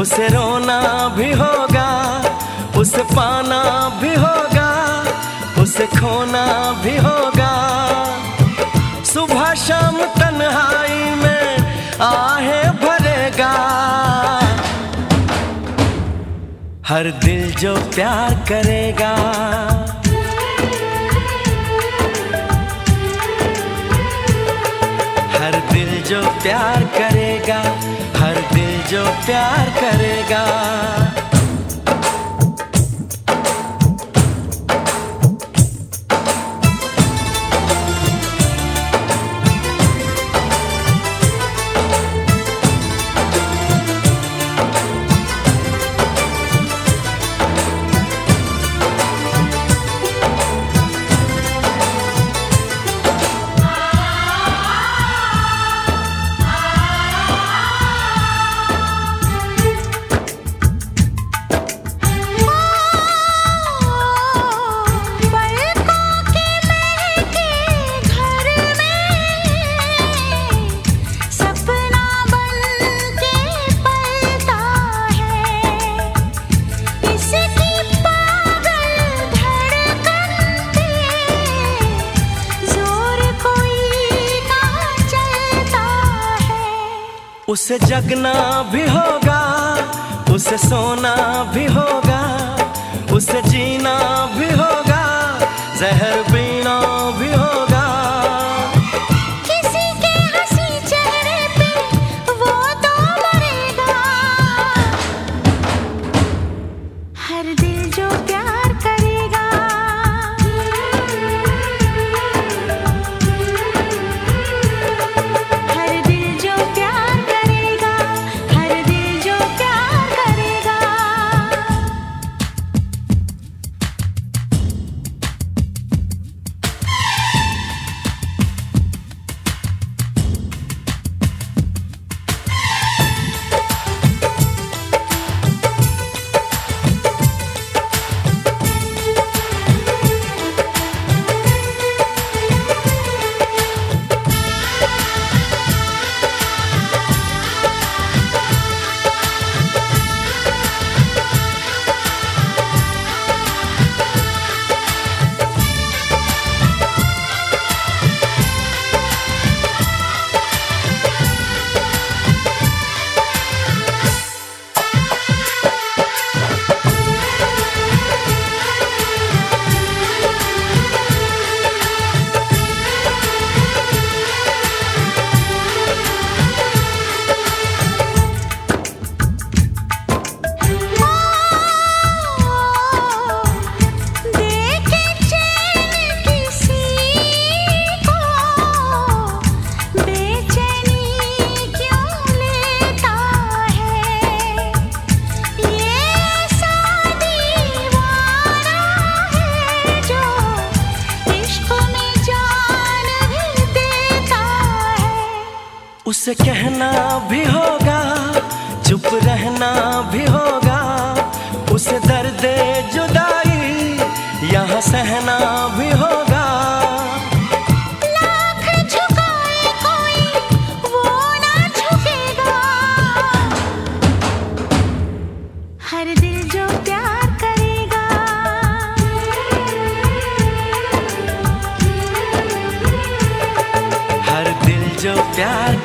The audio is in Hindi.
उसे रोना भी होगा, उसे पाना भी होगा, उसे खोना भी होगा। सुबह शाम तन्हाई में आहे भरेगा। हर दिल जो प्यार करेगा। हर दिल जो प्यार करेगा जो प्यार करेगा। उसे जगना भी होगा उसे सोना भी उसे कहना भी होगा चुप रहना भी होगा। उसे दर्द जुदाई यहाँ सहना भी होगा। लाख झुकाए कोई वो ना झुकेगा। हर दिल जो प्यार करेगा। हर दिल जो प्यार